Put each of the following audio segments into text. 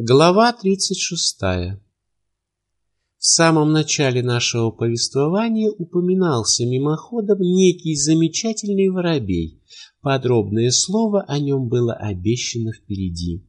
Глава 36. В самом начале нашего повествования упоминался мимоходом некий замечательный воробей. Подробное слово о нем было обещано впереди.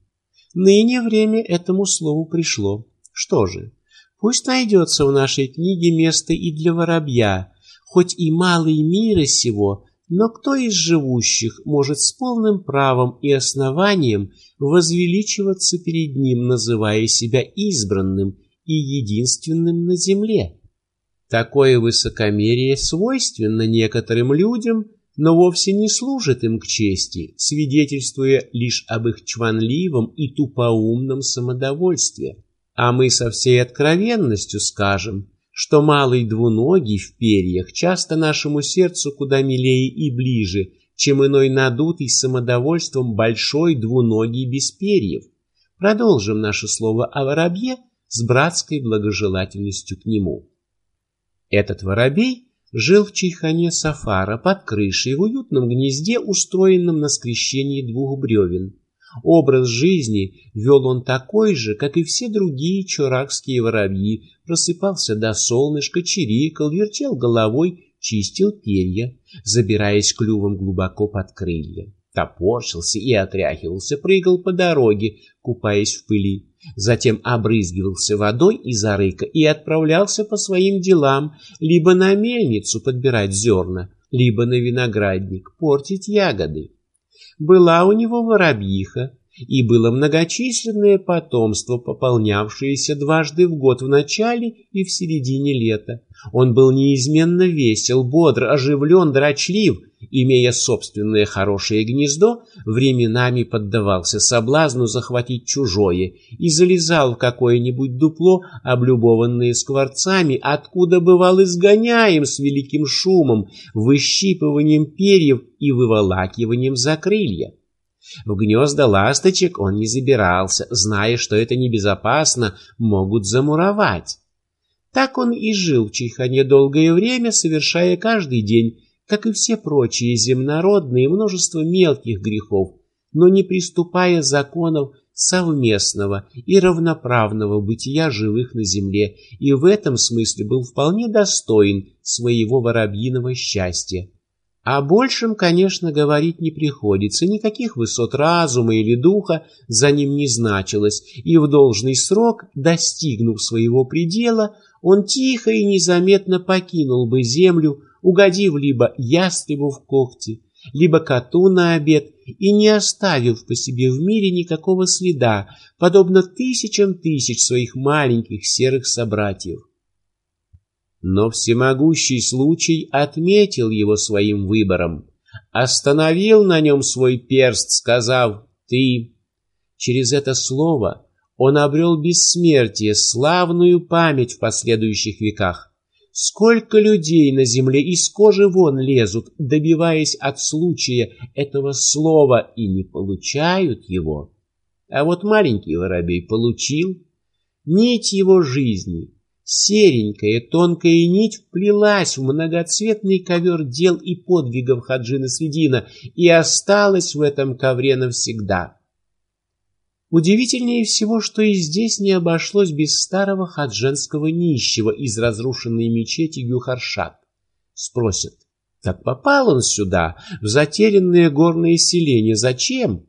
Ныне время этому слову пришло. Что же, пусть найдется в нашей книге место и для воробья, хоть и малый мира сего, но кто из живущих может с полным правом и основанием возвеличиваться перед ним, называя себя избранным и единственным на земле? Такое высокомерие свойственно некоторым людям, но вовсе не служит им к чести, свидетельствуя лишь об их чванливом и тупоумном самодовольстве. А мы со всей откровенностью скажем – что малый двуногий в перьях часто нашему сердцу куда милее и ближе, чем иной надутый самодовольством большой двуногий без перьев. Продолжим наше слово о воробье с братской благожелательностью к нему. Этот воробей жил в чайхане Сафара под крышей в уютном гнезде, устроенном на скрещении двух бревен. Образ жизни вел он такой же, как и все другие чуракские воробьи. Просыпался до солнышка, чирикал, вертел головой, чистил перья, забираясь клювом глубоко под крылья. Топорщился и отряхивался, прыгал по дороге, купаясь в пыли. Затем обрызгивался водой из арыка и отправлялся по своим делам, либо на мельницу подбирать зерна, либо на виноградник портить ягоды была у него воробьиха, и было многочисленное потомство, пополнявшееся дважды в год в начале и в середине лета. Он был неизменно весел, бодр, оживлен, драчлив, имея собственное хорошее гнездо, временами поддавался соблазну захватить чужое и залезал в какое-нибудь дупло, облюбованное скворцами, откуда бывал изгоняем с великим шумом, выщипыванием перьев и выволакиванием за крылья. В гнезда ласточек он не забирался, зная, что это небезопасно, могут замуровать. Так он и жил в Чайхане долгое время, совершая каждый день, как и все прочие земнородные, множество мелких грехов, но не приступая законов совместного и равноправного бытия живых на земле, и в этом смысле был вполне достоин своего воробьиного счастья. О большем, конечно, говорить не приходится, никаких высот разума или духа за ним не значилось, и в должный срок, достигнув своего предела, он тихо и незаметно покинул бы землю, угодив либо ястребу в когти, либо коту на обед, и не оставив по себе в мире никакого следа, подобно тысячам тысяч своих маленьких серых собратьев. Но всемогущий случай отметил его своим выбором, остановил на нем свой перст, сказав «ты». Через это слово он обрел бессмертие, славную память в последующих веках. Сколько людей на земле из кожи вон лезут, добиваясь от случая этого слова, и не получают его. А вот маленький воробей получил нить его жизни — Серенькая тонкая нить вплелась в многоцветный ковер дел и подвигов Хаджина Средина и осталась в этом ковре навсегда. Удивительнее всего, что и здесь не обошлось без старого хадженского нищего из разрушенной мечети Гюхаршат. Спросят, как попал он сюда, в затерянное горное селение, зачем?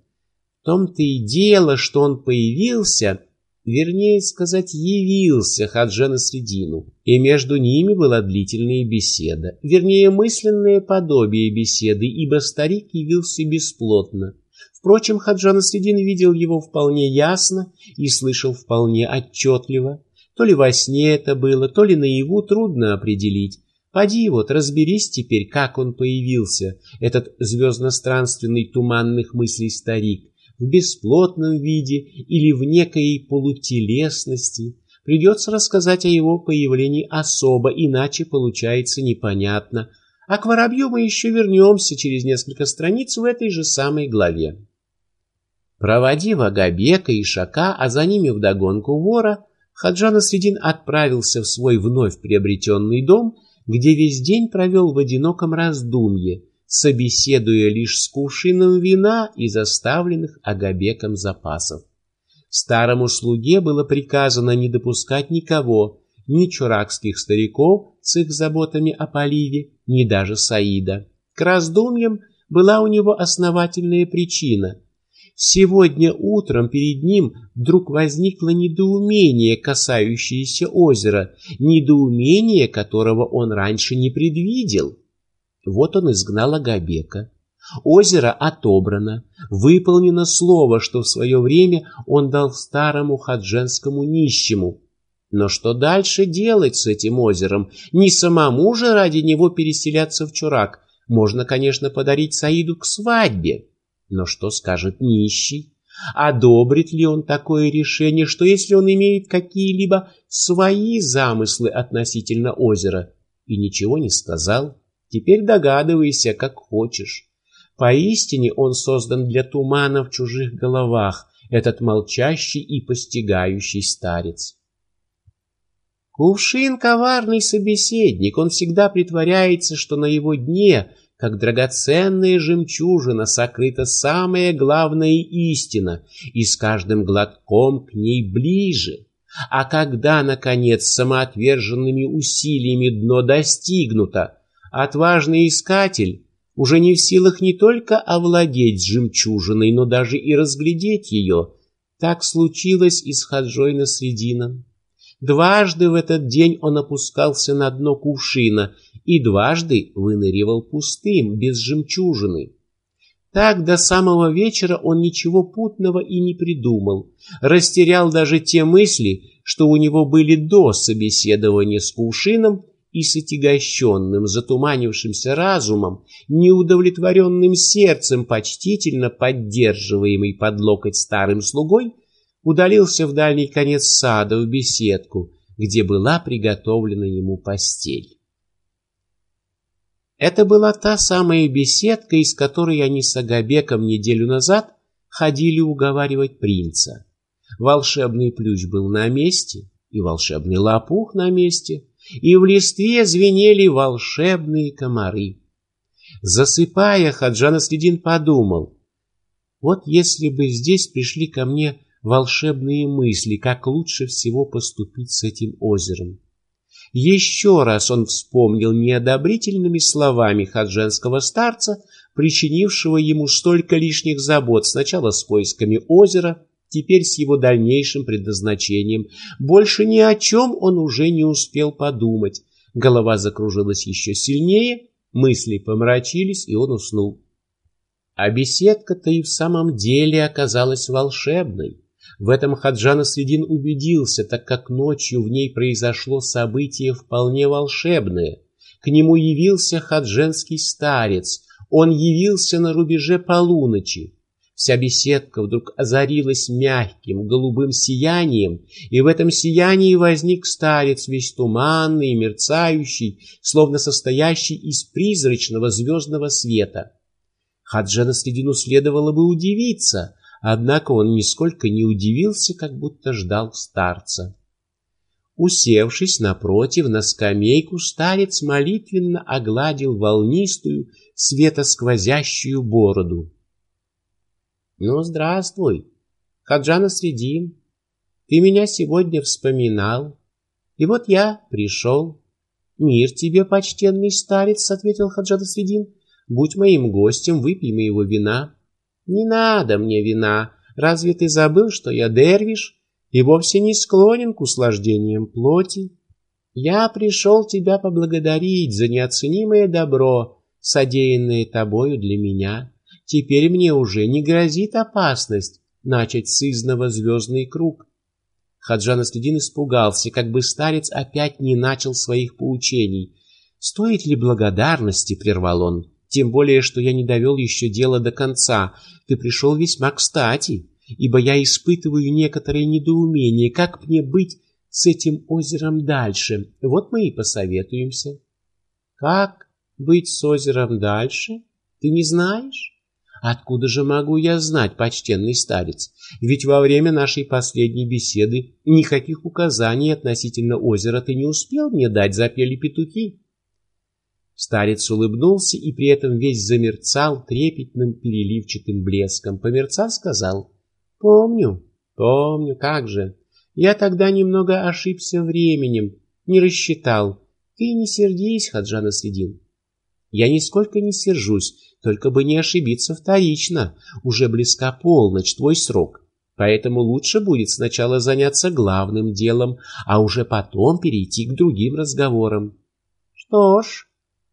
В том-то и дело, что он появился вернее сказать, явился Хаджа Средину, и между ними была длительная беседа, вернее, мысленное подобие беседы, ибо старик явился бесплотно. Впрочем, Хаджа Средин видел его вполне ясно и слышал вполне отчетливо. То ли во сне это было, то ли наяву трудно определить. Поди вот, разберись теперь, как он появился, этот звездно-странственный туманных мыслей старик, в бесплотном виде или в некой полутелесности. Придется рассказать о его появлении особо, иначе получается непонятно. А к воробью мы еще вернемся через несколько страниц в этой же самой главе. Проводив Агабека и Шака, а за ними вдогонку вора, Хаджан Асредин отправился в свой вновь приобретенный дом, где весь день провел в одиноком раздумье, собеседуя лишь с кувшином вина и заставленных Агабеком запасов. Старому слуге было приказано не допускать никого, ни чуракских стариков с их заботами о поливе, ни даже Саида. К раздумьям была у него основательная причина. Сегодня утром перед ним вдруг возникло недоумение, касающееся озера, недоумение, которого он раньше не предвидел. Вот он изгнал Агабека. Озеро отобрано, выполнено слово, что в свое время он дал старому хадженскому нищему. Но что дальше делать с этим озером? Не самому же ради него переселяться в Чурак. Можно, конечно, подарить Саиду к свадьбе. Но что скажет нищий? Одобрит ли он такое решение, что если он имеет какие-либо свои замыслы относительно озера? И ничего не сказал. Теперь догадывайся, как хочешь. Поистине он создан для тумана в чужих головах, этот молчащий и постигающий старец. Кувшин — коварный собеседник, он всегда притворяется, что на его дне, как драгоценная жемчужина, сокрыта самая главная истина, и с каждым глотком к ней ближе. А когда, наконец, самоотверженными усилиями дно достигнуто, Отважный искатель уже не в силах не только овладеть жемчужиной, но даже и разглядеть ее. Так случилось и с Хаджой Насредином. Дважды в этот день он опускался на дно кувшина и дважды выныривал пустым, без жемчужины. Так до самого вечера он ничего путного и не придумал, растерял даже те мысли, что у него были до собеседования с кувшином и с отягощенным, затуманившимся разумом, неудовлетворенным сердцем, почтительно поддерживаемый под локоть старым слугой, удалился в дальний конец сада в беседку, где была приготовлена ему постель. Это была та самая беседка, из которой они с Агабеком неделю назад ходили уговаривать принца. Волшебный плющ был на месте, и волшебный лопух на месте — и в листве звенели волшебные комары. Засыпая, Хаджан Следин подумал, вот если бы здесь пришли ко мне волшебные мысли, как лучше всего поступить с этим озером. Еще раз он вспомнил неодобрительными словами хаджанского старца, причинившего ему столько лишних забот сначала с поисками озера, теперь с его дальнейшим предназначением. Больше ни о чем он уже не успел подумать. Голова закружилась еще сильнее, мысли помрачились, и он уснул. А беседка-то и в самом деле оказалась волшебной. В этом Хаджан Средин убедился, так как ночью в ней произошло событие вполне волшебное. К нему явился хадженский старец. Он явился на рубеже полуночи. Вся беседка вдруг озарилась мягким голубым сиянием, и в этом сиянии возник старец весь туманный, мерцающий, словно состоящий из призрачного звездного света. Хаджана Средину следовало бы удивиться, однако он нисколько не удивился, как будто ждал старца. Усевшись напротив на скамейку, старец молитвенно огладил волнистую, светосквозящую бороду. Ну, здравствуй, Хаджана Средин. Ты меня сегодня вспоминал. И вот я пришел. Мир тебе, почтенный старец, ответил Хаджана Средин. Будь моим гостем, выпей моего вина. Не надо мне вина. Разве ты забыл, что я дервиш и вовсе не склонен к услаждениям плоти? Я пришел тебя поблагодарить за неоценимое добро, содеянное тобою для меня. Теперь мне уже не грозит опасность начать сызново звездный круг. Хаджан Аследин испугался, как бы старец опять не начал своих поучений. «Стоит ли благодарности?» — прервал он. «Тем более, что я не довел еще дело до конца. Ты пришел весьма кстати, ибо я испытываю некоторое недоумение, как мне быть с этим озером дальше. Вот мы и посоветуемся». «Как быть с озером дальше? Ты не знаешь?» Откуда же могу я знать, почтенный старец? Ведь во время нашей последней беседы никаких указаний относительно озера ты не успел мне дать, запели петухи. Старец улыбнулся и при этом весь замерцал трепетным переливчатым блеском. Померцав, сказал, «Помню, Помню, как же. Я тогда немного ошибся временем, не рассчитал. Ты не сердись, Хаджан Средин. Я нисколько не сержусь, только бы не ошибиться вторично. Уже близка полночь, твой срок. Поэтому лучше будет сначала заняться главным делом, а уже потом перейти к другим разговорам. Что ж,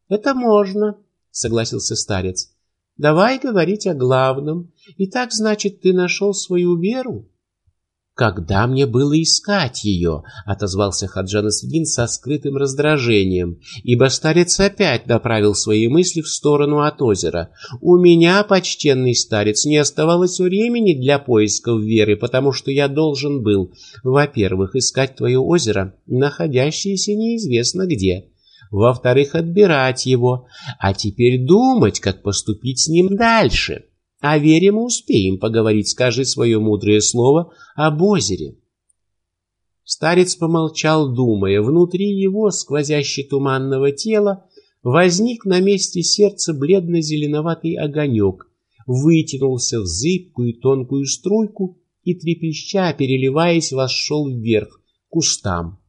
это можно, согласился старец. Давай говорить о главном. И так, значит, ты нашел свою веру? «Когда мне было искать ее?» — отозвался Хаджан Исвин со скрытым раздражением, ибо старец опять направил свои мысли в сторону от озера. «У меня, почтенный старец, не оставалось времени для поисков веры, потому что я должен был, во-первых, искать твое озеро, находящееся неизвестно где» во-вторых, отбирать его, а теперь думать, как поступить с ним дальше. О вере мы успеем поговорить, скажи свое мудрое слово об озере. Старец помолчал, думая, внутри его, сквозящий туманного тела, возник на месте сердца бледно-зеленоватый огонек, вытянулся в зыбкую тонкую струйку и, трепеща, переливаясь, вошел вверх, к кустам.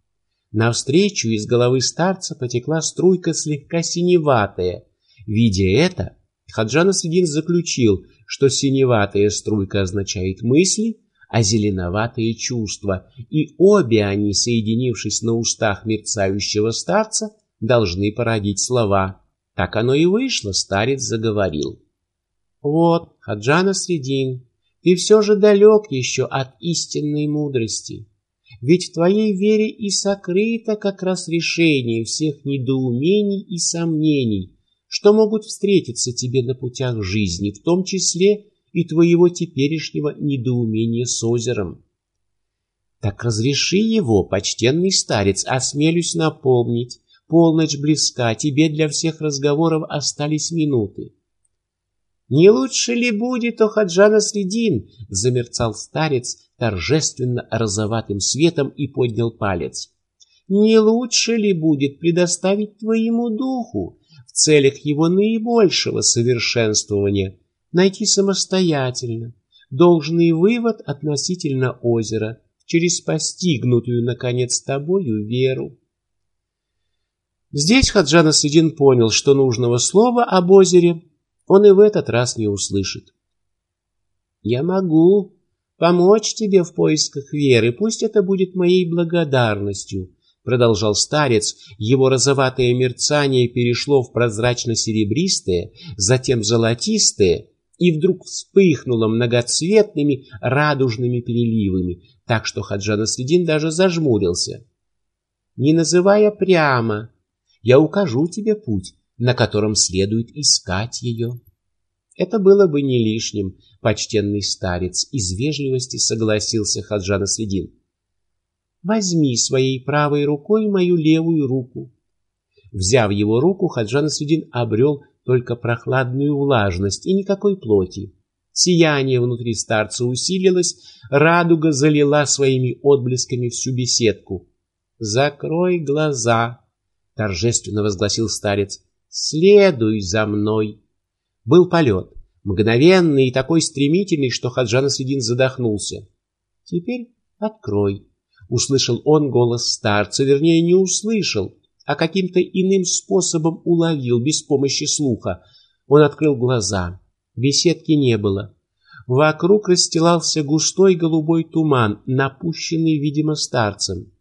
Навстречу из головы старца потекла струйка слегка синеватая. Видя это, Хаджан Асвидин заключил, что синеватая струйка означает мысли, а зеленоватые чувства, и обе они, соединившись на устах мерцающего старца, должны породить слова. Так оно и вышло, старец заговорил. «Вот, Хаджана Средин, ты все же далек еще от истинной мудрости. Ведь в твоей вере и сокрыто как раз решение всех недоумений и сомнений, что могут встретиться тебе на путях жизни, в том числе и твоего теперешнего недоумения с озером. Так разреши его, почтенный старец, осмелюсь напомнить. Полночь близка, тебе для всех разговоров остались минуты. «Не лучше ли будет, о Хаджана Средин?» — замерцал старец торжественно розоватым светом и поднял палец. «Не лучше ли будет предоставить твоему духу в целях его наибольшего совершенствования найти самостоятельно должный вывод относительно озера через постигнутую, наконец, тобою веру?» Здесь Хаджан Асвидин понял, что нужного слова об озере он и в этот раз не услышит. «Я могу помочь тебе в поисках веры, пусть это будет моей благодарностью», продолжал старец, его розоватое мерцание перешло в прозрачно-серебристое, затем золотистое, и вдруг вспыхнуло многоцветными радужными переливами, так что Хаджан Следин даже зажмурился. «Не называя прямо, я укажу тебе путь, на котором следует искать ее. Это было бы не лишним, почтенный старец, из вежливости согласился Хаджан Следин. Возьми своей правой рукой мою левую руку. Взяв его руку, Хаджан Следин обрел только прохладную влажность и никакой плоти. Сияние внутри старца усилилось, радуга залила своими отблесками всю беседку. «Закрой глаза!» — торжественно возгласил старец. «Следуй за мной!» Был полет, мгновенный и такой стремительный, что Хаджан Асвидин задохнулся. «Теперь открой!» — услышал он голос старца, вернее, не услышал, а каким-то иным способом уловил без помощи слуха. Он открыл глаза. Беседки не было. Вокруг расстилался густой голубой туман, напущенный, видимо, старцем.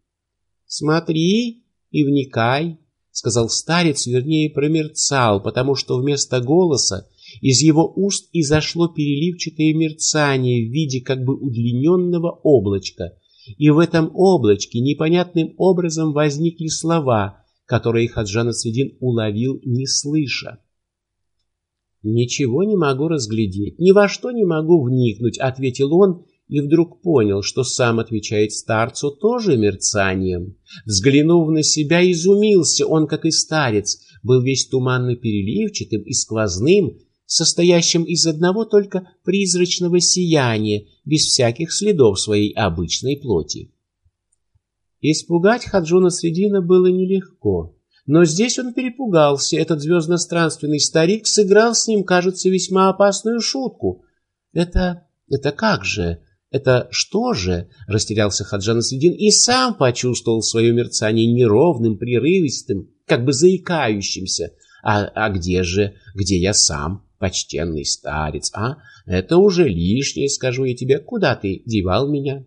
«Смотри и вникай», сказал старец, вернее, промерцал, потому что вместо голоса из его уст изошло переливчатое мерцание в виде как бы удлиненного облачка, и в этом облачке непонятным образом возникли слова, которые Хаджан Средин уловил, не слыша. «Ничего не могу разглядеть, ни во что не могу вникнуть», — ответил он, и вдруг понял, что сам отвечает старцу тоже мерцанием. Взглянув на себя, изумился он, как и старец, был весь туманно переливчатым и сквозным, состоящим из одного только призрачного сияния, без всяких следов своей обычной плоти. Испугать Хаджуна Средина было нелегко, но здесь он перепугался, этот звездно-странственный старик сыграл с ним, кажется, весьма опасную шутку. Это... это как же... Это что же? Растерялся Хаджан Следин и сам почувствовал свое мерцание неровным, прерывистым, как бы заикающимся. А, а где же, где я сам, почтенный старец, а? Это уже лишнее, скажу я тебе. Куда ты девал меня?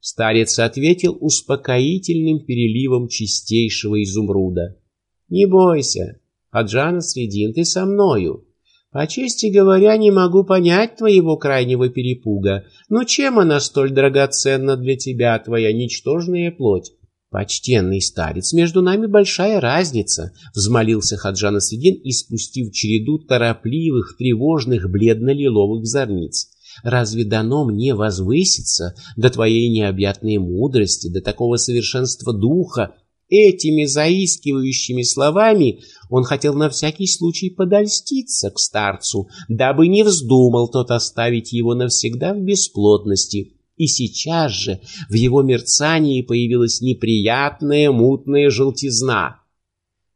Старец ответил успокоительным переливом чистейшего изумруда. Не бойся, Хаджан Следин, ты со мною. По чести говоря, не могу понять твоего крайнего перепуга. Но чем она столь драгоценна для тебя, твоя ничтожная плоть? Почтенный старец, между нами большая разница, взмолился Хаджан Асвидин, испустив череду торопливых, тревожных, бледно-лиловых зорниц. Разве дано мне возвыситься до твоей необъятной мудрости, до такого совершенства духа, Этими заискивающими словами он хотел на всякий случай подольститься к старцу, дабы не вздумал тот оставить его навсегда в бесплотности. И сейчас же в его мерцании появилась неприятная мутная желтизна.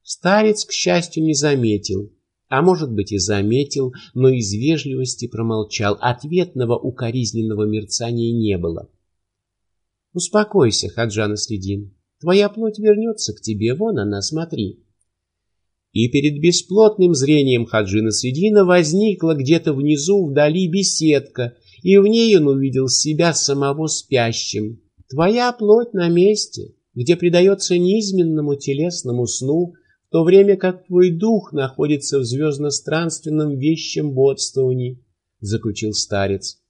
Старец, к счастью, не заметил, а может быть и заметил, но из вежливости промолчал. Ответного укоризненного мерцания не было. «Успокойся, Хаджан Следин. Твоя плоть вернется к тебе, вон она, смотри. И перед бесплотным зрением Хаджина Средина возникла где-то внизу вдали беседка, и в ней он увидел себя самого спящим. Твоя плоть на месте, где предается низменному телесному сну, в то время как твой дух находится в звездно-странственном вещем бодствовании, — заключил старец.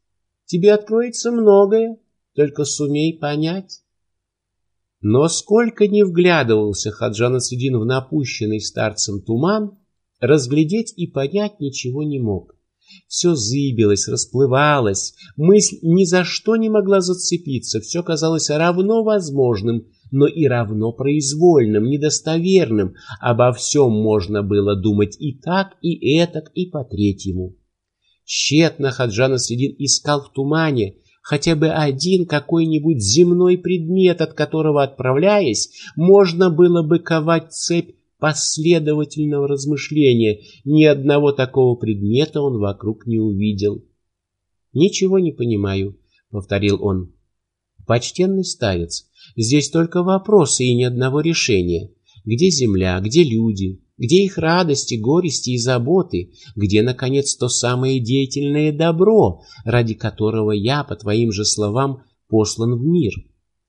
Тебе откроется многое, только сумей понять. Но сколько ни вглядывался Хаджан Асвидин в напущенный старцем туман, разглядеть и понять ничего не мог. Все зыбилось, расплывалось, мысль ни за что не могла зацепиться, все казалось равно возможным, но и равно произвольным, недостоверным. Обо всем можно было думать и так, и этак, и по третьему. Тщетно Хаджан Асвидин искал в тумане, хотя бы один какой-нибудь земной предмет, от которого, отправляясь, можно было бы ковать цепь последовательного размышления. Ни одного такого предмета он вокруг не увидел. «Ничего не понимаю», — повторил он. «Почтенный старец, здесь только вопросы и ни одного решения. Где земля, где люди, где их радости, горести и заботы? Где, наконец, то самое деятельное добро, ради которого я, по твоим же словам, послан в мир?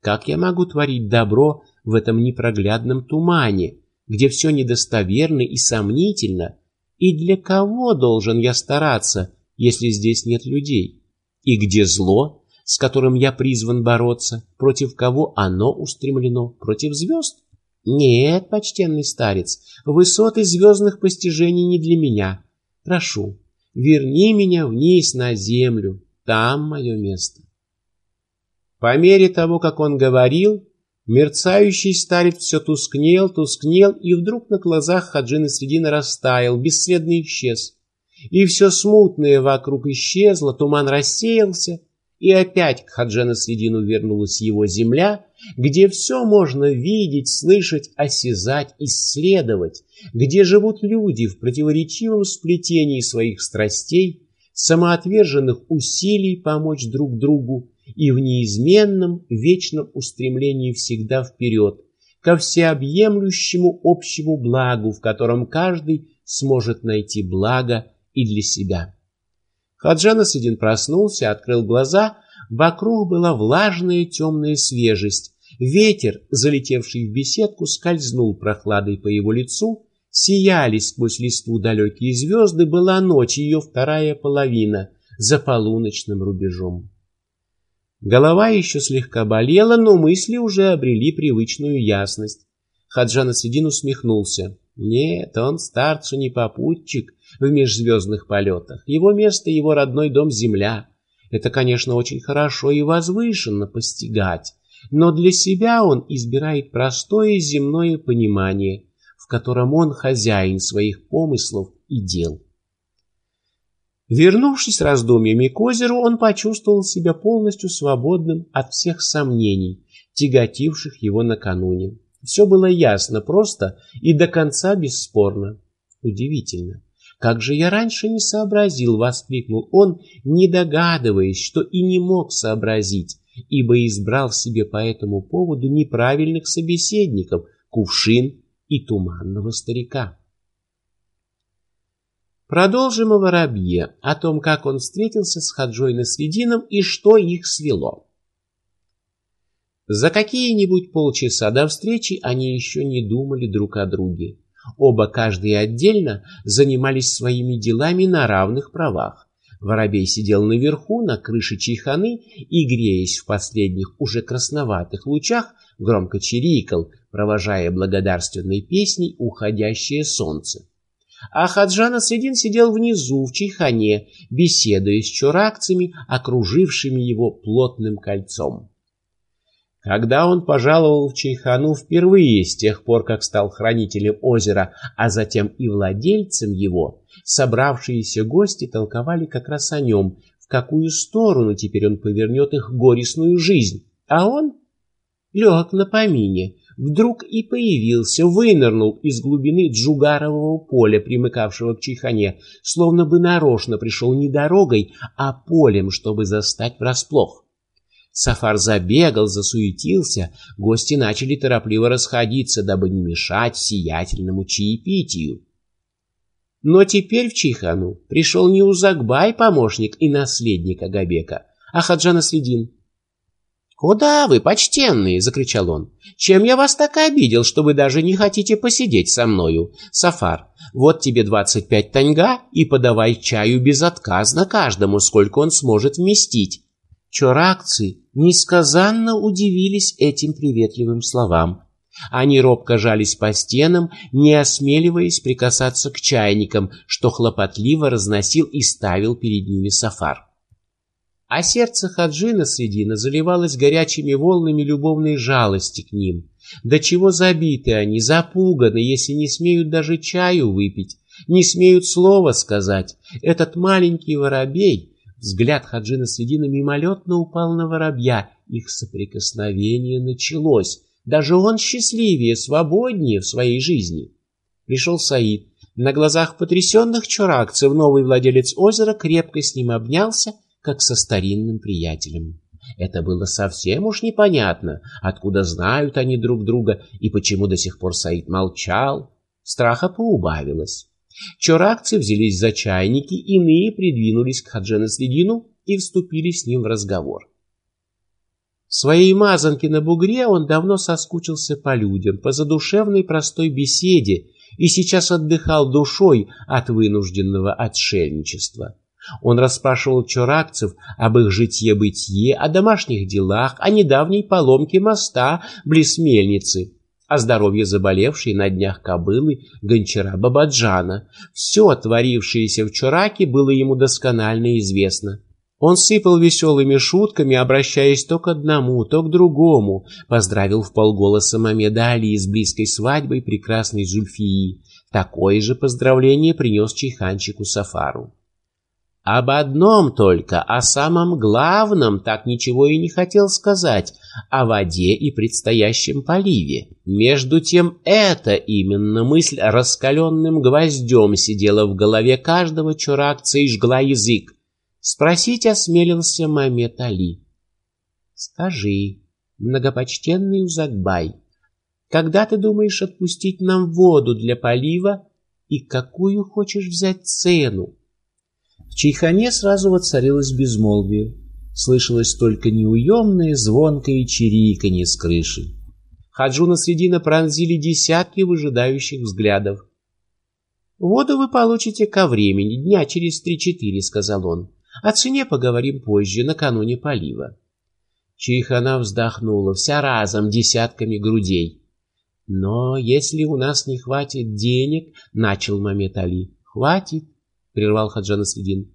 Как я могу творить добро в этом непроглядном тумане, где все недостоверно и сомнительно? И для кого должен я стараться, если здесь нет людей? И где зло, с которым я призван бороться, против кого оно устремлено? Против звезд? Нет, почтенный старец, высоты звездных постижений не для меня. Прошу, верни меня вниз на землю, там мое место. По мере того, как он говорил, мерцающий старец все тускнел, тускнел, и вдруг на глазах Хаджина Средина растаял, бесследно исчез. И все смутное вокруг исчезло, туман рассеялся, и опять к Хаджана Средину вернулась его земля — где все можно видеть, слышать, осязать, исследовать, где живут люди в противоречивом сплетении своих страстей, самоотверженных усилий помочь друг другу и в неизменном вечном устремлении всегда вперед, ко всеобъемлющему общему благу, в котором каждый сможет найти благо и для себя. Хаджан Асадин проснулся, открыл глаза, вокруг была влажная темная свежесть, Ветер, залетевший в беседку, скользнул прохладой по его лицу, сияли сквозь листву далекие звезды, была ночь, ее вторая половина, за полуночным рубежом. Голова еще слегка болела, но мысли уже обрели привычную ясность. Хаджан Асвидин усмехнулся. Нет, он старцу не попутчик в межзвездных полетах. Его место — его родной дом — земля. Это, конечно, очень хорошо и возвышенно постигать, но для себя он избирает простое земное понимание, в котором он хозяин своих помыслов и дел. Вернувшись раздумьями к озеру, он почувствовал себя полностью свободным от всех сомнений, тяготивших его накануне. Все было ясно, просто и до конца бесспорно. Удивительно, Как же я раньше не сообразил, воскликнул он, не догадываясь, что и не мог сообразить, ибо избрал себе по этому поводу неправильных собеседников, кувшин и туманного старика. Продолжим о воробье, о том, как он встретился с Хаджой Насредином и что их свело. За какие-нибудь полчаса до встречи они еще не думали друг о друге. Оба, каждый отдельно, занимались своими делами на равных правах. Воробей сидел наверху, на крыше чайханы, и, греясь в последних уже красноватых лучах, громко чирикал, провожая благодарственной песней уходящее солнце. А Хаджан Асредин сидел внизу, в чайхане, беседуя с чуракцами, окружившими его плотным кольцом. Когда он пожаловал в Чайхану впервые с тех пор, как стал хранителем озера, а затем и владельцем его, собравшиеся гости толковали как раз о нем, в какую сторону теперь он повернет их горестную жизнь. А он лег на помине, вдруг и появился, вынырнул из глубины джугарового поля, примыкавшего к Чайхане, словно бы нарочно пришел не дорогой, а полем, чтобы застать врасплох. Сафар забегал, засуетился, гости начали торопливо расходиться, дабы не мешать сиятельному чаепитию. Но теперь в Чихану пришел не Узакбай, помощник и наследник Агабека, а Хаджан Средин. «Куда вы, почтенные?» — закричал он. «Чем я вас так обидел, что вы даже не хотите посидеть со мною? Сафар, вот тебе двадцать пять таньга и подавай чаю безотказно каждому, сколько он сможет вместить. Чоракцы несказанно удивились этим приветливым словам. Они робко жались по стенам, не осмеливаясь прикасаться к чайникам, что хлопотливо разносил и ставил перед ними сафар. А сердце Хаджина Средина заливалось горячими волнами любовной жалости к ним. До чего забиты они, запуганы, если не смеют даже чаю выпить, не смеют слова сказать. Этот маленький воробей — Взгляд Хаджина Средина мимолетно упал на воробья. Их соприкосновение началось. Даже он счастливее, свободнее в своей жизни. Пришел Саид. На глазах потрясенных чуракцев новый владелец озера крепко с ним обнялся, как со старинным приятелем. Это было совсем уж непонятно, откуда знают они друг друга и почему до сих пор Саид молчал. Страха поубавилось. Чоракцы взялись за чайники, иные придвинулись к Хаджена Следину и вступили с ним в разговор. В своей мазанке на бугре он давно соскучился по людям, по задушевной простой беседе и сейчас отдыхал душой от вынужденного отшельничества. Он расспрашивал чоракцев об их житье-бытие, о домашних делах, о недавней поломке моста близ мельницы о здоровье заболевшей на днях кобылы гончара Бабаджана. Все творившееся в Чураке было ему досконально известно. Он сыпал веселыми шутками, обращаясь то к одному, то к другому, поздравил в полголоса Мамеда Али с близкой свадьбой прекрасной Зульфии. Такое же поздравление принес чайханчику Сафару. Об одном только, о самом главном, так ничего и не хотел сказать, о воде и предстоящем поливе. Между тем, эта именно мысль раскаленным гвоздем сидела в голове каждого чуракца и жгла язык. Спросить осмелился Мамед Али. «Скажи, многопочтенный Узакбай, когда ты думаешь отпустить нам воду для полива и какую хочешь взять цену?» В чайхане сразу воцарилось безмолвие. Слышалось только неуемное, звонкое чириканье с крыши. Хаджуна Средина пронзили десятки выжидающих взглядов. «Воду вы получите ко времени, дня через три-четыре», — сказал он. «О цене поговорим позже, накануне полива». Чайхана вздохнула, вся разом, десятками грудей. «Но если у нас не хватит денег», — начал Мамед Али. «Хватит», — прервал Хаджан Следин.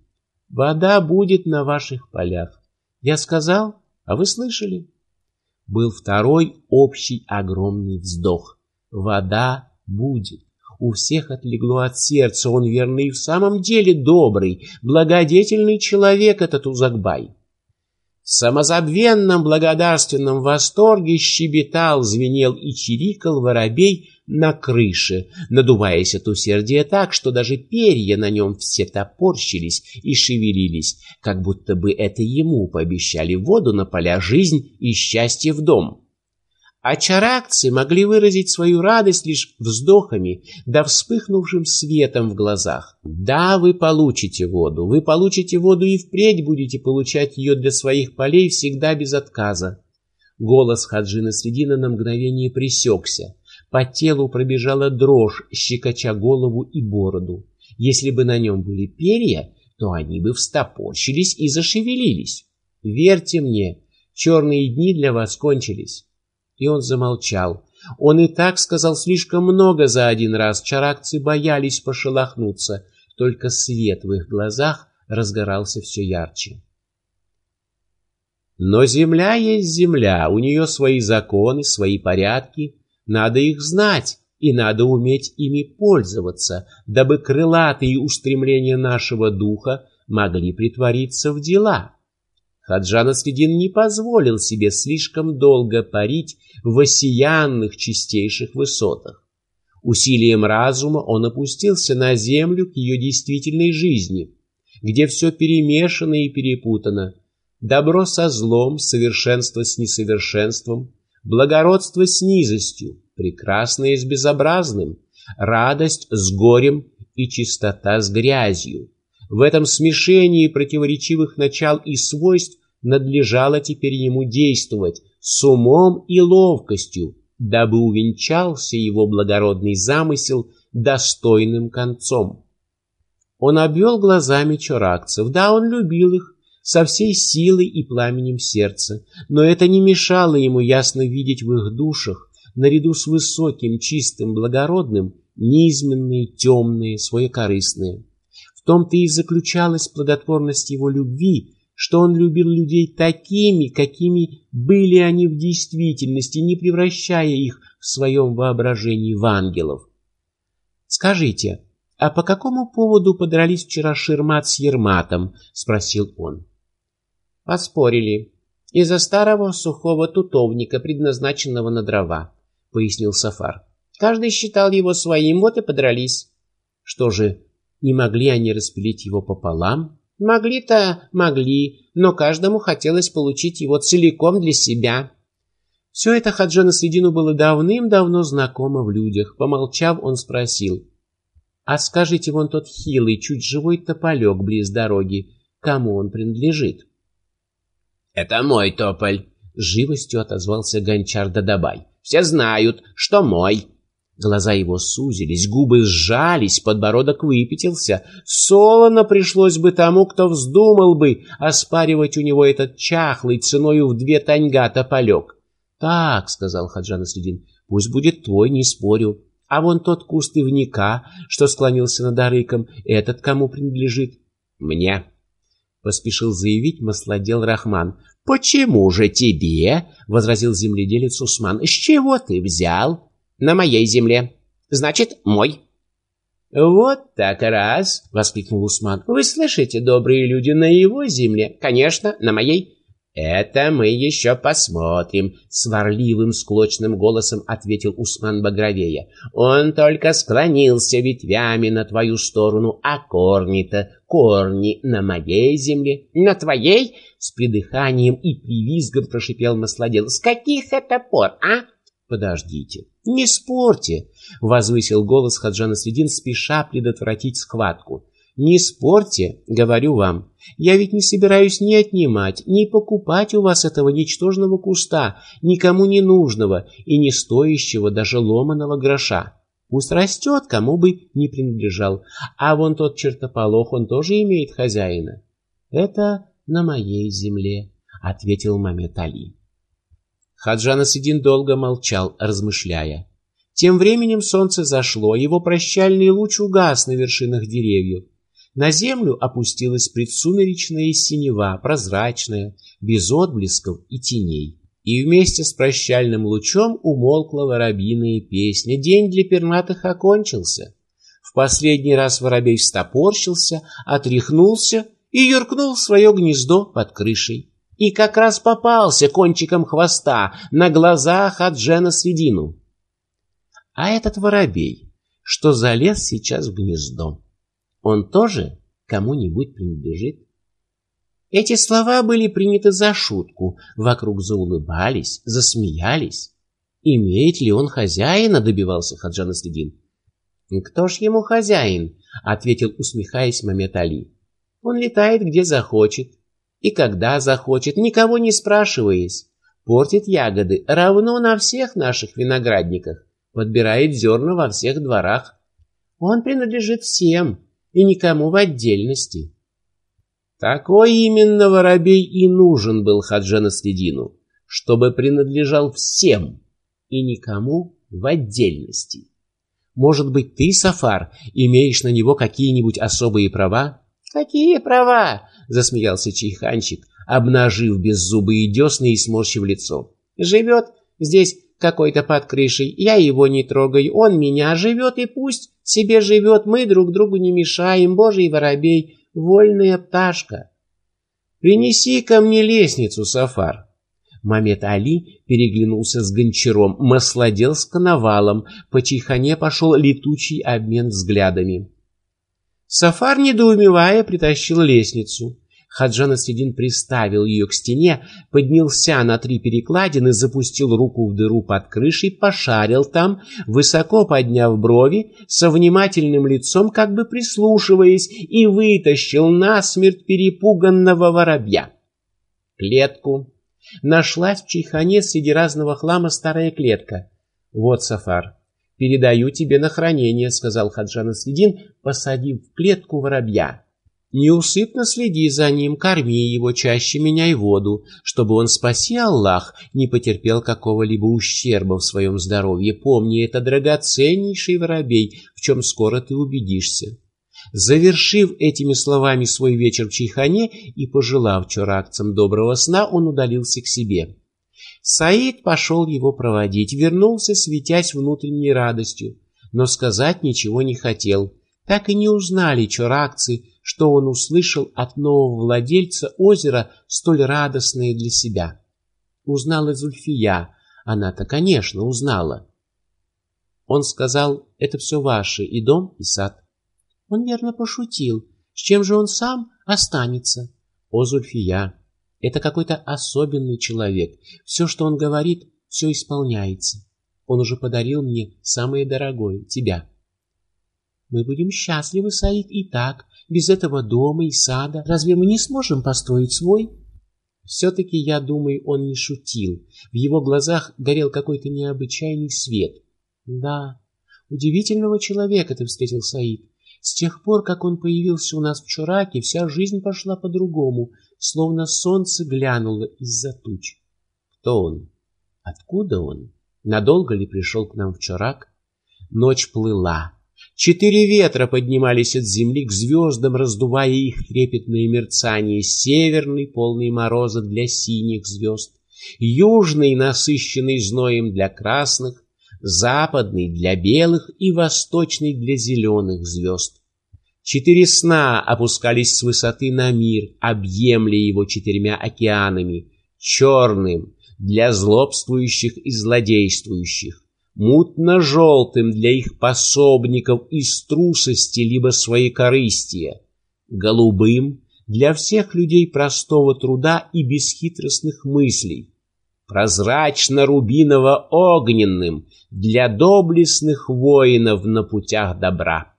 «Вода будет на ваших полях. Я сказал, а вы слышали?» Был второй общий огромный вздох. «Вода будет». У всех отлегло от сердца, он верный и в самом деле добрый, благодетельный человек этот Узакбай. В самозабвенном благодарственном восторге щебетал, звенел и чирикал воробей, на крыше, надуваясь от усердия так, что даже перья на нем все топорщились и шевелились, как будто бы это ему пообещали воду на поля, жизнь и счастье в дом. А чаракцы могли выразить свою радость лишь вздохами да вспыхнувшим светом в глазах. Да, вы получите воду, вы получите воду и впредь будете получать ее для своих полей всегда без отказа. Голос Хаджина Средина на мгновение пресекся. По телу пробежала дрожь, щекоча голову и бороду. Если бы на нем были перья, то они бы встопорщились и зашевелились. Верьте мне, черные дни для вас кончились. И он замолчал. Он и так сказал слишком много за один раз. Чаракцы боялись пошелохнуться. Только свет в их глазах разгорался все ярче. Но земля есть земля, у нее свои законы, свои порядки. Надо их знать, и надо уметь ими пользоваться, дабы крылатые устремления нашего духа могли притвориться в дела. Хаджан Аследин не позволил себе слишком долго парить в осиянных чистейших высотах. Усилием разума он опустился на землю к ее действительной жизни, где все перемешано и перепутано, добро со злом, совершенство с несовершенством, благородство с низостью, прекрасное с безобразным, радость с горем и чистота с грязью. В этом смешении противоречивых начал и свойств надлежало теперь ему действовать с умом и ловкостью, дабы увенчался его благородный замысел достойным концом. Он обвел глазами чуракцев. Да, он любил их со всей силой и пламенем сердца, но это не мешало ему ясно видеть в их душах, наряду с высоким, чистым, благородным, низменные, темные, своекорыстные. Том-то и заключалась плодотворность его любви, что он любил людей такими, какими были они в действительности, не превращая их в своем воображении в ангелов. «Скажите, а по какому поводу подрались вчера Ширмат с Ерматом?» — спросил он. «Поспорили. Из-за старого сухого тутовника, предназначенного на дрова», — пояснил Сафар. «Каждый считал его своим, вот и подрались». «Что же, не могли они распилить его пополам?» Могли-то могли, но каждому хотелось получить его целиком для себя. Все это Хаджана Средину было давным-давно знакомо в людях. Помолчав, он спросил. «А скажите, вон тот хилый, чуть живой тополек близ дороги, кому он принадлежит?» «Это мой тополь», — живостью отозвался гончар Дадабай. «Все знают, что мой». Глаза его сузились, губы сжались, подбородок выпятился. Солоно пришлось бы тому, кто вздумал бы оспаривать у него этот чахлый ценою в две таньга тополек. — Так, — сказал Хаджан Следин, — пусть будет твой, не спорю. А вон тот куст ивника, что склонился над арыком, этот кому принадлежит? — Мне, — поспешил заявить маслодел Рахман. — Почему же тебе? — возразил земледелец Усман. — С чего ты взял? — на моей земле. Значит, мой. Вот так раз, воскликнул Усман. Вы слышите, добрые люди, на его земле? Конечно, на моей. Это мы еще посмотрим, сварливым склочным голосом ответил Усман Багровея. Он только склонился ветвями на твою сторону, а корни-то, корни на моей земле. На твоей? С придыханием и привизгом прошипел маслодел. С каких это пор, а? Подождите, не спорьте, возвысил голос Хаджана Средин, спеша предотвратить схватку. Не спорьте, говорю вам. Я ведь не собираюсь ни отнимать, ни покупать у вас этого ничтожного куста, никому не нужного и не стоящего даже ломаного гроша. Пусть растет, кому бы не принадлежал. А вон тот чертополох, он тоже имеет хозяина. Это на моей земле, ответил Мамед Али. Хаджан Асидин долго молчал, размышляя. Тем временем солнце зашло, его прощальный луч угас на вершинах деревьев. На землю опустилась предсумеречная синева, прозрачная, без отблесков и теней. И вместе с прощальным лучом умолкла воробьиная песня. День для пернатых окончился. В последний раз воробей встопорщился, отряхнулся и юркнул в свое гнездо под крышей и как раз попался кончиком хвоста на глазах от Джена Средину. А этот воробей, что залез сейчас в гнездо, он тоже кому-нибудь принадлежит? Эти слова были приняты за шутку, вокруг заулыбались, засмеялись. «Имеет ли он хозяина?» — добивался Хаджан Следин. «Кто ж ему хозяин?» — ответил, усмехаясь Мамед Али. «Он летает где захочет и когда захочет, никого не спрашиваясь. Портит ягоды равно на всех наших виноградниках, подбирает зерна во всех дворах. Он принадлежит всем и никому в отдельности». Такой именно воробей и нужен был Хаджана Следину, чтобы принадлежал всем и никому в отдельности. Может быть, ты, Сафар, имеешь на него какие-нибудь особые права? Какие права? Засмеялся чайханчик, обнажив беззубые десны и сморщив лицо. Живет здесь какой-то под крышей, я его не трогаю, он меня живет и пусть себе живет, мы друг другу не мешаем, божий воробей, вольная пташка. Принеси ко мне лестницу, Сафар. Мамед Али переглянулся с гончаром, масладел с коновалом, по чайхане пошел летучий обмен взглядами. Сафар, недоумевая, притащил лестницу. Хаджан Асвидин приставил ее к стене, поднялся на три перекладины, запустил руку в дыру под крышей, пошарил там, высоко подняв брови, со внимательным лицом, как бы прислушиваясь, и вытащил насмерть перепуганного воробья. Клетку. Нашлась в чайхане среди разного хлама старая клетка. «Вот, Сафар, передаю тебе на хранение», — сказал Хаджан Асвидин, посадив в клетку воробья. Неусыпно следи за ним, корми его, чаще меняй воду, чтобы он, спаси Аллах, не потерпел какого-либо ущерба в своем здоровье. Помни, это драгоценнейший воробей, в чем скоро ты убедишься. Завершив этими словами свой вечер в чайхане и пожелав чуракцам доброго сна, он удалился к себе. Саид пошел его проводить, вернулся, светясь внутренней радостью, но сказать ничего не хотел. Так и не узнали чуракцы, что он услышал от нового владельца озера столь радостное для себя. Узнала Зульфия, она-то, конечно, узнала. Он сказал, это все ваше, и дом, и сад. Он верно пошутил, с чем же он сам останется? О, Зульфия, это какой-то особенный человек. Все, что он говорит, все исполняется. Он уже подарил мне самое дорогое — тебя. Мы будем счастливы, Саид, и так, без этого дома и сада. Разве мы не сможем построить свой? Все-таки, я думаю, он не шутил. В его глазах горел какой-то необычайный свет. Да, удивительного человека ты встретил, Саид. С тех пор, как он появился у нас в Чураке, вся жизнь пошла по-другому, словно солнце глянуло из-за туч. Кто он? Откуда он? Надолго ли пришел к нам в Чурак? Ночь плыла. Четыре ветра поднимались от земли к звездам, раздувая их трепетное мерцание. Северный, полный мороза для синих звезд, южный, насыщенный зноем для красных, западный для белых и восточный для зеленых звезд. Четыре сна опускались с высоты на мир, объемли его четырьмя океанами, черным для злобствующих и злодействующих, мутно-желтым для их пособников из трусости либо своекорыстия, голубым для всех людей простого труда и бесхитростных мыслей, прозрачно-рубиново-огненным для доблестных воинов на путях добра.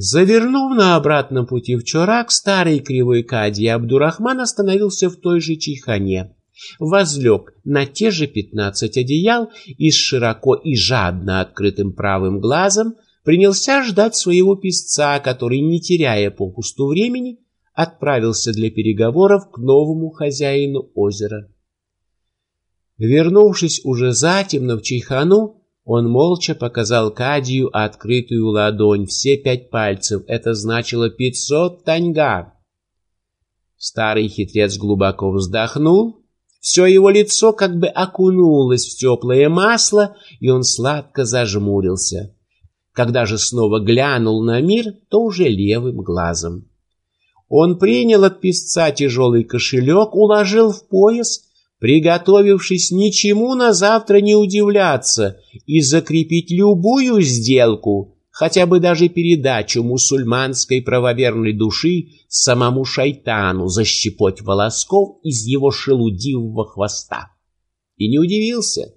Завернув на обратном пути в Чорак, старый кривой Кади Абдурахман остановился в той же чайхане возлег на те же пятнадцать одеял и с широко и жадно открытым правым глазом принялся ждать своего писца, который, не теряя попусту времени, отправился для переговоров к новому хозяину озера. Вернувшись уже затемно в Чайхану, он молча показал Кадию открытую ладонь, все пять пальцев. Это значило пятьсот таньга. Старый хитрец глубоко вздохнул все его лицо как бы окунулось в теплое масло, и он сладко зажмурился. Когда же снова глянул на мир, то уже левым глазом. Он принял от писца тяжелый кошелек, уложил в пояс, приготовившись ничему на завтра не удивляться и закрепить любую сделку, хотя бы даже передачу мусульманской правоверной души самому шайтану защипать волосков из его шелудивого хвоста. И не удивился,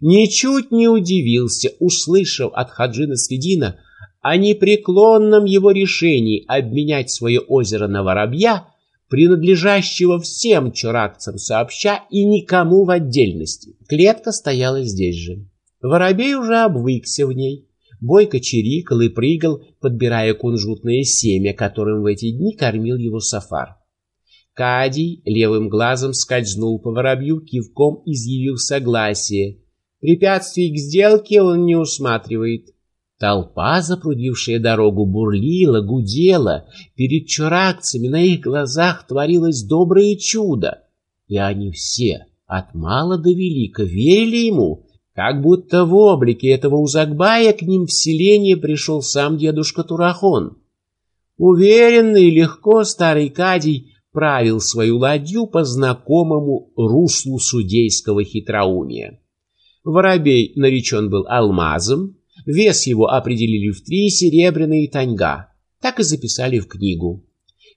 ничуть не удивился, услышав от Хаджина Следина о непреклонном его решении обменять свое озеро на воробья, принадлежащего всем чуракцам сообща и никому в отдельности. Клетка стояла здесь же. Воробей уже обвыкся в ней. Бойко чирикал и прыгал, подбирая кунжутное семя, которым в эти дни кормил его сафар. Кадий левым глазом скользнул по воробью, кивком изъявил согласие. Препятствий к сделке он не усматривает. Толпа, запрудившая дорогу, бурлила, гудела. Перед чуракцами на их глазах творилось доброе чудо. И они все, от мала до велика, верили ему, как будто в облике этого Узагбая к ним в селение пришел сам дедушка Турахон. Уверенно и легко старый Кадий правил свою ладью по знакомому руслу судейского хитроумия. Воробей наречен был алмазом, Вес его определили в три серебряные таньга. Так и записали в книгу.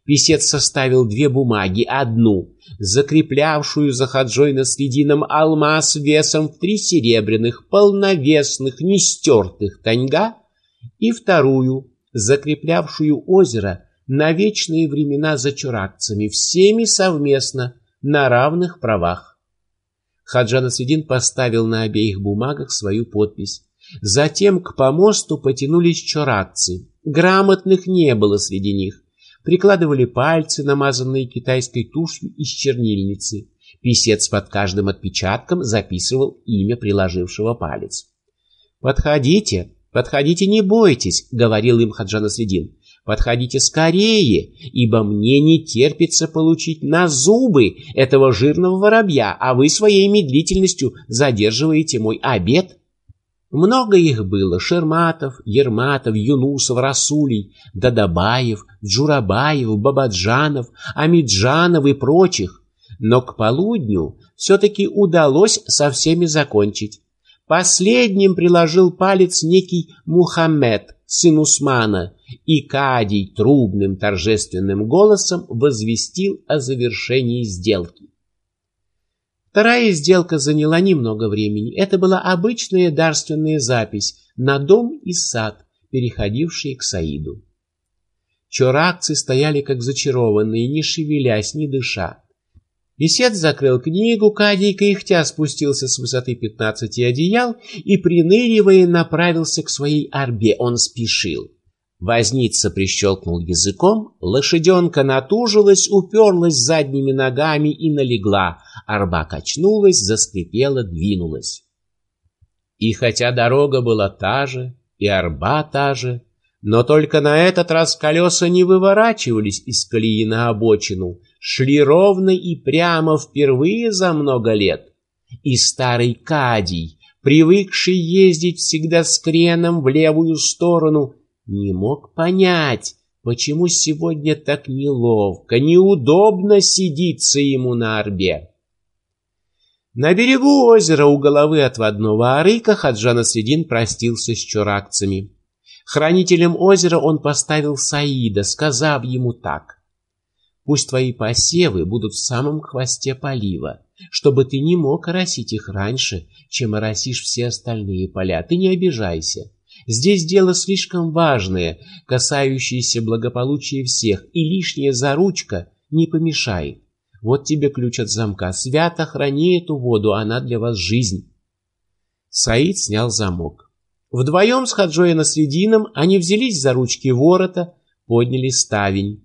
Писец составил две бумаги, одну, закреплявшую за хаджой на следином алмаз весом в три серебряных, полновесных, нестертых таньга, и вторую, закреплявшую озеро на вечные времена за чуракцами, всеми совместно, на равных правах. Хаджа Насредин поставил на обеих бумагах свою подпись. Затем к помосту потянулись чоракцы. Грамотных не было среди них. Прикладывали пальцы, намазанные китайской тушью из чернильницы. Писец под каждым отпечатком записывал имя приложившего палец. «Подходите, подходите, не бойтесь», — говорил им Хаджан Средин. «Подходите скорее, ибо мне не терпится получить на зубы этого жирного воробья, а вы своей медлительностью задерживаете мой обед». Много их было — Шерматов, Ерматов, Юнусов, Расулей, Дадабаев, Джурабаев, Бабаджанов, Амиджанов и прочих. Но к полудню все-таки удалось со всеми закончить. Последним приложил палец некий Мухаммед, сын Усмана, и Кадий трубным торжественным голосом возвестил о завершении сделки. Вторая сделка заняла немного времени. Это была обычная дарственная запись на дом и сад, переходившие к Саиду. Чоракцы стояли как зачарованные, не шевелясь, не дыша. Бесед закрыл книгу, Кадийка ихтя спустился с высоты пятнадцати одеял и, приныривая, направился к своей арбе. Он спешил. Возница прищелкнул языком, лошаденка натужилась, уперлась задними ногами и налегла. Арба качнулась, заскрипела, двинулась. И хотя дорога была та же, и арба та же, но только на этот раз колеса не выворачивались из колеи на обочину, шли ровно и прямо впервые за много лет. И старый Кадий, привыкший ездить всегда с креном в левую сторону, не мог понять, почему сегодня так неловко, неудобно сидится ему на орбе. На берегу озера у головы отводного арыка Хаджана Средин простился с чуракцами. Хранителем озера он поставил Саида, сказав ему так. «Пусть твои посевы будут в самом хвосте полива, чтобы ты не мог оросить их раньше, чем оросишь все остальные поля. Ты не обижайся. Здесь дело слишком важное, касающееся благополучия всех, и лишняя заручка не помешает. Вот тебе ключ от замка. Свято храни эту воду, она для вас жизнь. Саид снял замок. Вдвоем с Хаджоя Насредином они взялись за ручки ворота, подняли ставень.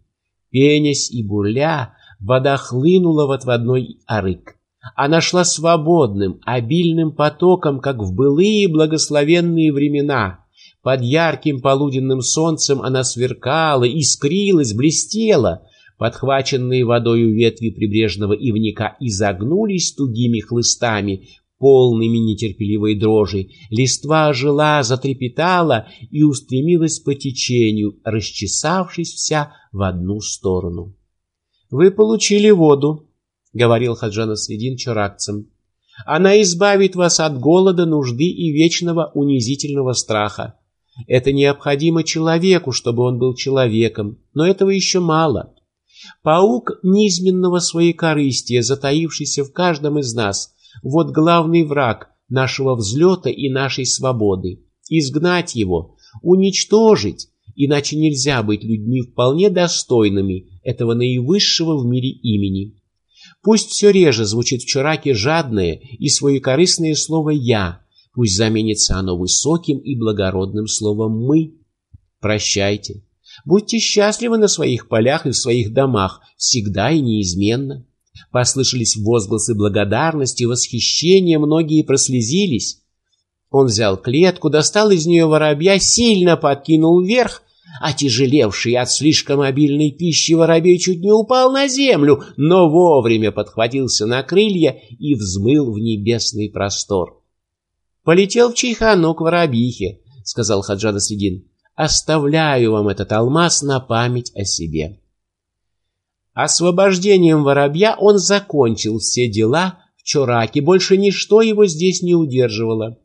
Пенясь и бурля, вода хлынула в отводной арык. Она шла свободным, обильным потоком, как в былые благословенные времена. Под ярким полуденным солнцем она сверкала, искрилась, блестела. Подхваченные водою ветви прибрежного ивника изогнулись тугими хлыстами, полными нетерпеливой дрожи. Листва ожила, затрепетала и устремилась по течению, расчесавшись вся в одну сторону. «Вы получили воду», — говорил Хаджана Средин чаракцам. «Она избавит вас от голода, нужды и вечного унизительного страха. Это необходимо человеку, чтобы он был человеком, но этого еще мало. Паук низменного своекорыстия, затаившийся в каждом из нас, вот главный враг нашего взлета и нашей свободы. Изгнать его, уничтожить, иначе нельзя быть людьми вполне достойными этого наивысшего в мире имени. Пусть все реже звучит в чураке жадное и своекорыстное слово «я», пусть заменится оно высоким и благородным словом «мы». Прощайте. Будьте счастливы на своих полях и в своих домах, всегда и неизменно. Послышались возгласы благодарности, восхищения, многие прослезились. Он взял клетку, достал из нее воробья, сильно подкинул вверх, Отяжелевший от слишком обильной пищи воробей чуть не упал на землю, но вовремя подхватился на крылья и взмыл в небесный простор. «Полетел в чайхану к воробихе», — сказал Хаджада Следин. «Оставляю вам этот алмаз на память о себе». Освобождением воробья он закончил все дела в Чураке, больше ничто его здесь не удерживало.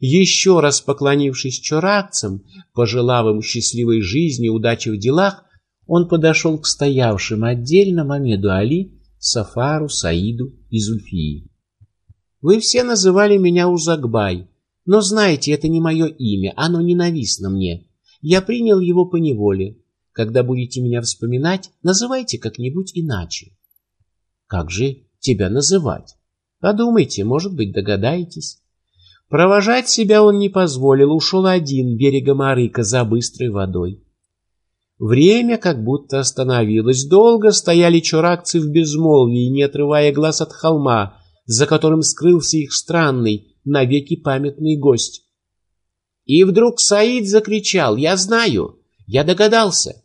Еще раз поклонившись чуракцам, пожелав им счастливой жизни, удачи в делах, он подошел к стоявшим отдельно Мамеду Али, Сафару, Саиду и Зульфии. «Вы все называли меня Узагбай, но знаете, это не мое имя, оно ненавистно мне. Я принял его по неволе. Когда будете меня вспоминать, называйте как-нибудь иначе. Как же тебя называть? Подумайте, может быть, догадаетесь. Провожать себя он не позволил, ушел один берегом Арыка за быстрой водой. Время как будто остановилось. Долго стояли чуракцы в безмолвии, не отрывая глаз от холма, за которым скрылся их странный, навеки памятный гость. И вдруг Саид закричал «Я знаю! Я догадался!»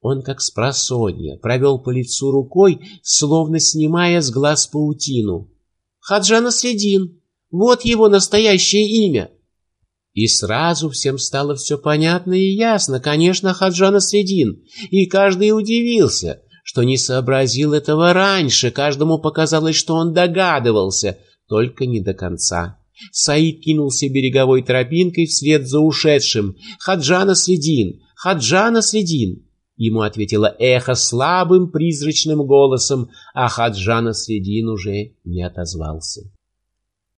Он, как с просонья, провел по лицу рукой, словно снимая с глаз паутину. «Хаджана Средин! Вот его настоящее имя!» И сразу всем стало все понятно и ясно, конечно, Хаджана Средин, и каждый удивился, что не сообразил этого раньше, каждому показалось, что он догадывался, только не до конца. Саид кинулся береговой тропинкой вслед за ушедшим. «Хаджана Средин! Хаджана Средин!» Ему ответило эхо слабым призрачным голосом, а Хаджана Средин уже не отозвался.